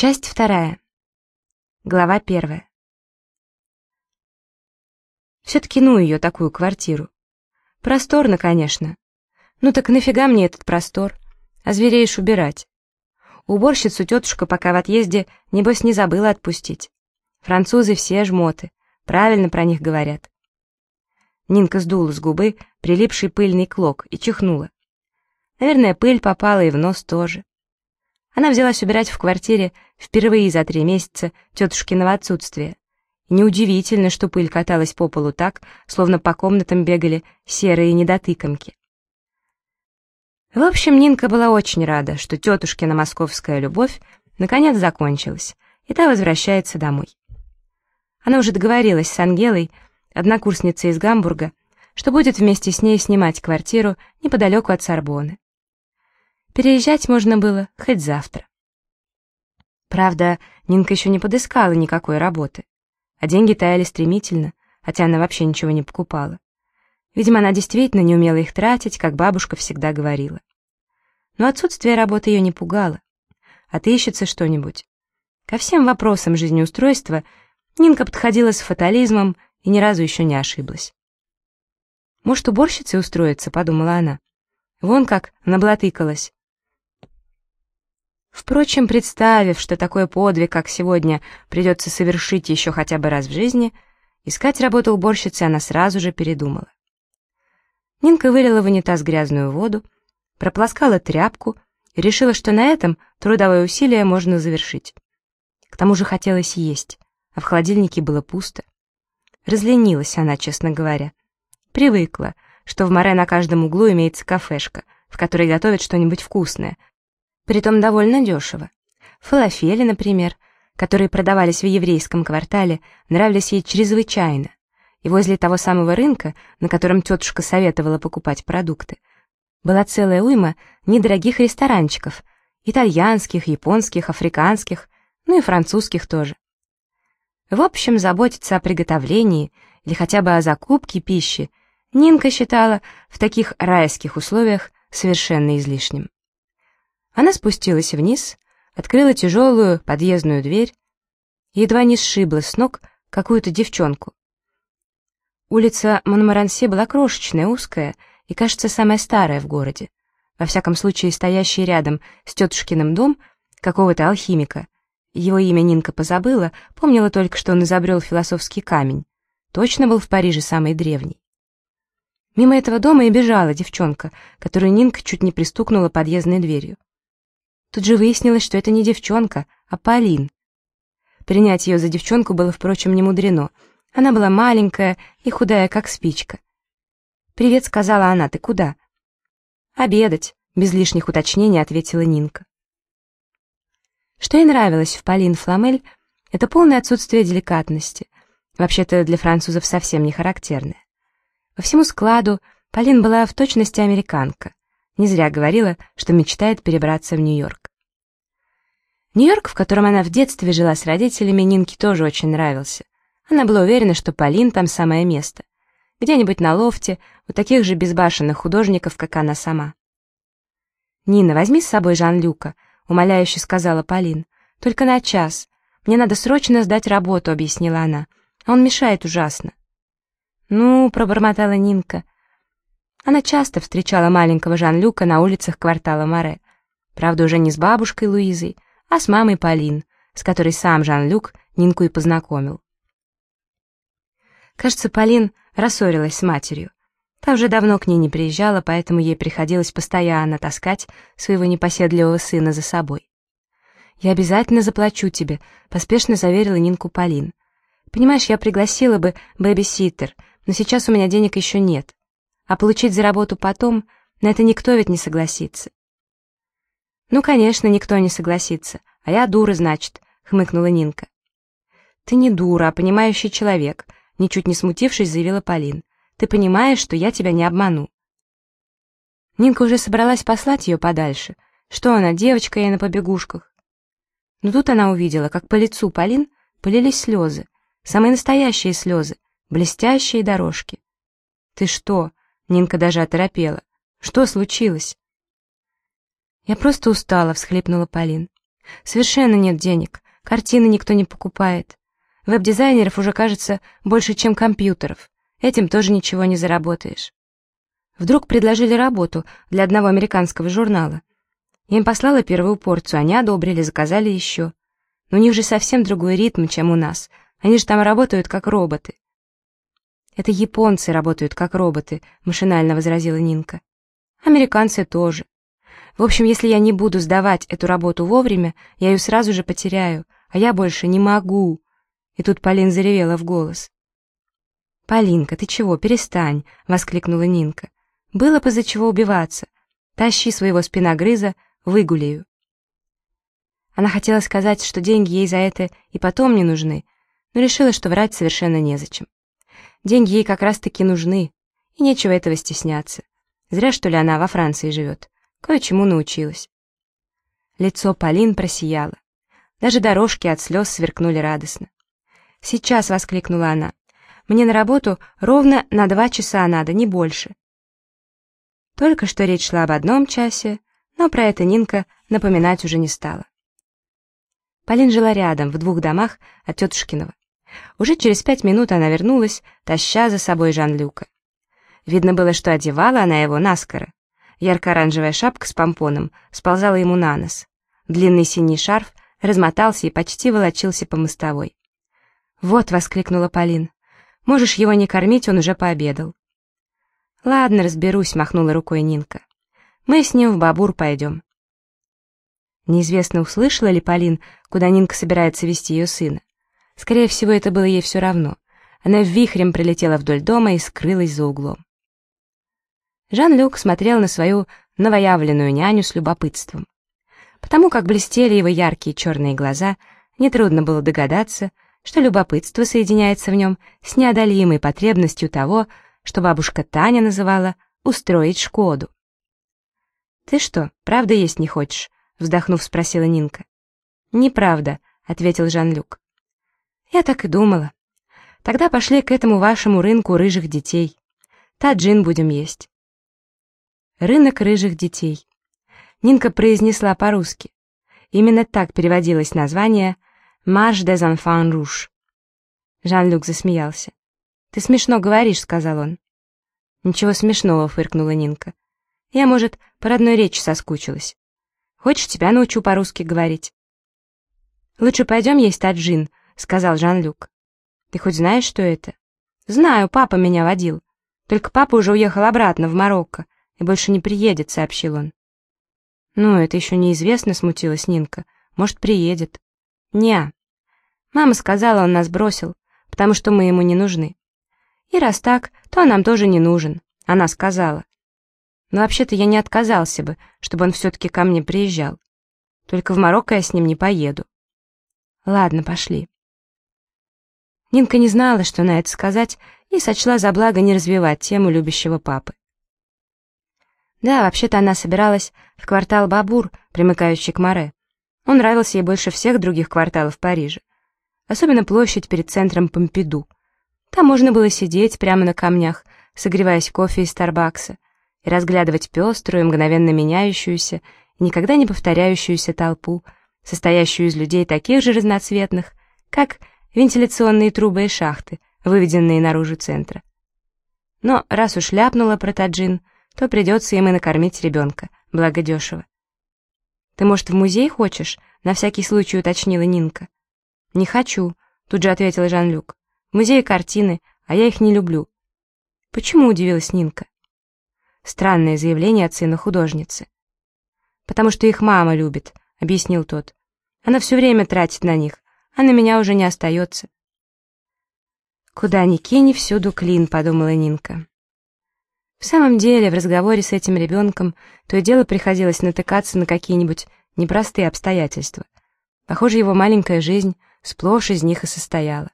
Часть вторая. Глава первая. Все-таки ну ее, такую квартиру. Просторно, конечно. Ну так нафига мне этот простор? А звереешь убирать. Уборщицу тетушка пока в отъезде, небось, не забыла отпустить. Французы все жмоты. Правильно про них говорят. Нинка сдула с губы прилипший пыльный клок и чихнула. Наверное, пыль попала и в нос тоже. Она взялась убирать в квартире впервые за три месяца тетушкиного отсутствия. Неудивительно, что пыль каталась по полу так, словно по комнатам бегали серые недотыкомки. В общем, Нинка была очень рада, что тетушкина московская любовь наконец закончилась, и та возвращается домой. Она уже договорилась с Ангелой, однокурсницей из Гамбурга, что будет вместе с ней снимать квартиру неподалеку от Сорбоны. Переезжать можно было хоть завтра. Правда, Нинка еще не подыскала никакой работы, а деньги таяли стремительно, хотя она вообще ничего не покупала. Видимо, она действительно не умела их тратить, как бабушка всегда говорила. Но отсутствие работы ее не пугало. Отыщется что-нибудь. Ко всем вопросам жизнеустройства Нинка подходила с фатализмом и ни разу еще не ошиблась. «Может, уборщицей устроиться?» — подумала она. Вон как наблатыкалась. Впрочем, представив, что такой подвиг, как сегодня, придется совершить еще хотя бы раз в жизни, искать работу уборщицы она сразу же передумала. Нинка вылила в унитаз грязную воду, прополоскала тряпку и решила, что на этом трудовое усилие можно завершить. К тому же хотелось есть, а в холодильнике было пусто. Разленилась она, честно говоря. Привыкла, что в море на каждом углу имеется кафешка, в которой готовят что-нибудь вкусное, притом довольно дешево. Фалафели, например, которые продавались в еврейском квартале, нравились ей чрезвычайно. И возле того самого рынка, на котором тетушка советовала покупать продукты, была целая уйма недорогих ресторанчиков, итальянских, японских, африканских, ну и французских тоже. В общем, заботиться о приготовлении или хотя бы о закупке пищи Нинка считала в таких райских условиях совершенно излишним. Она спустилась вниз, открыла тяжелую подъездную дверь и едва не сшибла с ног какую-то девчонку. Улица Монмарансе была крошечная, узкая и, кажется, самая старая в городе. Во всяком случае, стоящий рядом с тетушкиным дом какого-то алхимика. Его имя Нинка позабыла, помнила только, что он изобрел философский камень. Точно был в Париже самый древний. Мимо этого дома и бежала девчонка, которую Нинка чуть не пристукнула подъездной дверью. Тут же выяснилось, что это не девчонка, а Полин. Принять ее за девчонку было, впрочем, не мудрено. Она была маленькая и худая, как спичка. «Привет», — сказала она, — «ты куда?» «Обедать», — без лишних уточнений ответила Нинка. Что ей нравилось в Полин Фламель, это полное отсутствие деликатности. Вообще-то для французов совсем не характерное. По всему складу Полин была в точности американка. Не зря говорила, что мечтает перебраться в Нью-Йорк. Нью-Йорк, в котором она в детстве жила с родителями, Нинке тоже очень нравился. Она была уверена, что Полин там самое место. Где-нибудь на лофте, у таких же безбашенных художников, как она сама. «Нина, возьми с собой Жан-Люка», — умоляюще сказала Полин. «Только на час. Мне надо срочно сдать работу», — объяснила она. «А он мешает ужасно». «Ну», — пробормотала Нинка, — она часто встречала маленького Жан-Люка на улицах квартала Море. Правда, уже не с бабушкой Луизой, а с мамой Полин, с которой сам Жан-Люк Нинку и познакомил. Кажется, Полин рассорилась с матерью. Та уже давно к ней не приезжала, поэтому ей приходилось постоянно таскать своего непоседливого сына за собой. «Я обязательно заплачу тебе», — поспешно заверила Нинку Полин. «Понимаешь, я пригласила бы бэби-ситтер, но сейчас у меня денег еще нет. А получить за работу потом, на это никто ведь не согласится. «Ну, конечно, никто не согласится. А я дура, значит», — хмыкнула Нинка. «Ты не дура, а понимающий человек», — ничуть не смутившись, заявила Полин. «Ты понимаешь, что я тебя не обману». Нинка уже собралась послать ее подальше. Что она, девочка ей на побегушках? Но тут она увидела, как по лицу Полин полились слезы, самые настоящие слезы, блестящие дорожки. «Ты что?» Нинка даже оторопела. «Что случилось?» «Я просто устала», — всхлипнула Полин. Совершенно нет денег, картины никто не покупает. Веб-дизайнеров уже, кажется, больше, чем компьютеров. Этим тоже ничего не заработаешь. Вдруг предложили работу для одного американского журнала. Я им послала первую порцию, они одобрили, заказали еще. Но у них же совсем другой ритм, чем у нас. Они же там работают как роботы. Это японцы работают как роботы, машинально возразила Нинка. Американцы тоже. В общем, если я не буду сдавать эту работу вовремя, я ее сразу же потеряю, а я больше не могу. И тут Полин заревела в голос. «Полинка, ты чего, перестань!» — воскликнула Нинка. «Было бы за чего убиваться. Тащи своего спиногрыза, выгуляю». Она хотела сказать, что деньги ей за это и потом не нужны, но решила, что врать совершенно незачем. Деньги ей как раз-таки нужны, и нечего этого стесняться. Зря, что ли, она во Франции живет. Кое-чему научилась. Лицо Полин просияло. Даже дорожки от слез сверкнули радостно. «Сейчас!» — воскликнула она. «Мне на работу ровно на два часа надо, не больше». Только что речь шла об одном часе, но про это Нинка напоминать уже не стала. Полин жила рядом, в двух домах от тетушкиного. Уже через пять минут она вернулась, таща за собой Жан-Люка. Видно было, что одевала она его наскоро. Ярко-оранжевая шапка с помпоном сползала ему на нос. Длинный синий шарф размотался и почти волочился по мостовой. «Вот», — воскликнула Полин, — «можешь его не кормить, он уже пообедал». «Ладно, разберусь», — махнула рукой Нинка. «Мы с ним в Бабур пойдем». Неизвестно, услышала ли Полин, куда Нинка собирается вести ее сына. Скорее всего, это было ей все равно. Она вихрем пролетела вдоль дома и скрылась за углом. Жан-Люк смотрел на свою новоявленную няню с любопытством. Потому как блестели его яркие черные глаза, нетрудно было догадаться, что любопытство соединяется в нем с неодолимой потребностью того, что бабушка Таня называла «устроить Шкоду». «Ты что, правда есть не хочешь?» — вздохнув, спросила Нинка. «Неправда», — ответил Жан-Люк. «Я так и думала. Тогда пошли к этому вашему рынку рыжих детей. Таджин будем есть». «Рынок рыжих детей». Нинка произнесла по-русски. Именно так переводилось название «Марш des enfants rouges». Жан-Люк засмеялся. «Ты смешно говоришь», — сказал он. «Ничего смешного», — фыркнула Нинка. «Я, может, по родной речи соскучилась. Хочешь, тебя научу по-русски говорить?» «Лучше пойдем есть таджин», — сказал Жан-Люк. «Ты хоть знаешь, что это?» «Знаю, папа меня водил. Только папа уже уехал обратно в Марокко и больше не приедет», — сообщил он. «Ну, это еще неизвестно», — смутилась Нинка. «Может, приедет». «Не». Мама сказала, он нас бросил, потому что мы ему не нужны. И раз так, то он нам тоже не нужен, она сказала. Но вообще-то я не отказался бы, чтобы он все-таки ко мне приезжал. Только в Марокко я с ним не поеду. Ладно, пошли. Нинка не знала, что на это сказать, и сочла за благо не развивать тему любящего папы. Да, вообще-то она собиралась в квартал Бабур, примыкающий к Море. Он нравился ей больше всех других кварталов Парижа. Особенно площадь перед центром Помпиду. Там можно было сидеть прямо на камнях, согреваясь кофе из Старбакса, и разглядывать пеструю, мгновенно меняющуюся никогда не повторяющуюся толпу, состоящую из людей таких же разноцветных, как вентиляционные трубы и шахты, выведенные наружу центра. Но раз уж ляпнула про таджин, то придется им и накормить ребенка, благо дешево. «Ты, может, в музей хочешь?» — на всякий случай уточнила Нинка. «Не хочу», — тут же ответил Жан-Люк. «В музее картины, а я их не люблю». «Почему?» — удивилась Нинка. Странное заявление от сына художницы. «Потому что их мама любит», — объяснил тот. «Она все время тратит на них, а на меня уже не остается». «Куда ни кинь, всюду клин», — подумала Нинка. В самом деле, в разговоре с этим ребенком то и дело приходилось натыкаться на какие-нибудь непростые обстоятельства. Похоже, его маленькая жизнь сплошь из них и состояла.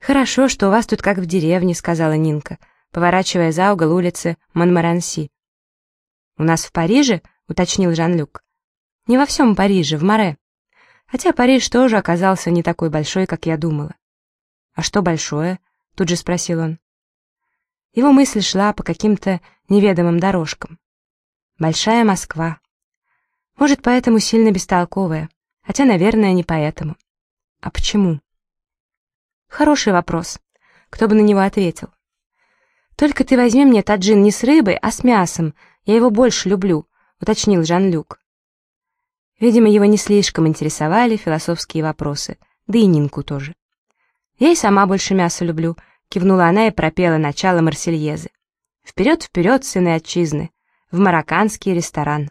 «Хорошо, что у вас тут как в деревне», — сказала Нинка, поворачивая за угол улицы Монмаранси. «У нас в Париже?» — уточнил Жан-Люк. «Не во всем Париже, в Море. Хотя Париж тоже оказался не такой большой, как я думала». «А что большое?» — тут же спросил он. Его мысль шла по каким-то неведомым дорожкам. Большая Москва. Может, поэтому сильно бестолковая. Хотя, наверное, не поэтому. А почему? Хороший вопрос. Кто бы на него ответил? «Только ты возьми мне таджин не с рыбой, а с мясом. Я его больше люблю», — уточнил Жан-Люк. Видимо, его не слишком интересовали философские вопросы, да и Нинку тоже. «Я и сама больше мяса люблю», — кивнула она и пропела начало Марсельезы. «Вперед, вперед, сыны отчизны! В марокканский ресторан!»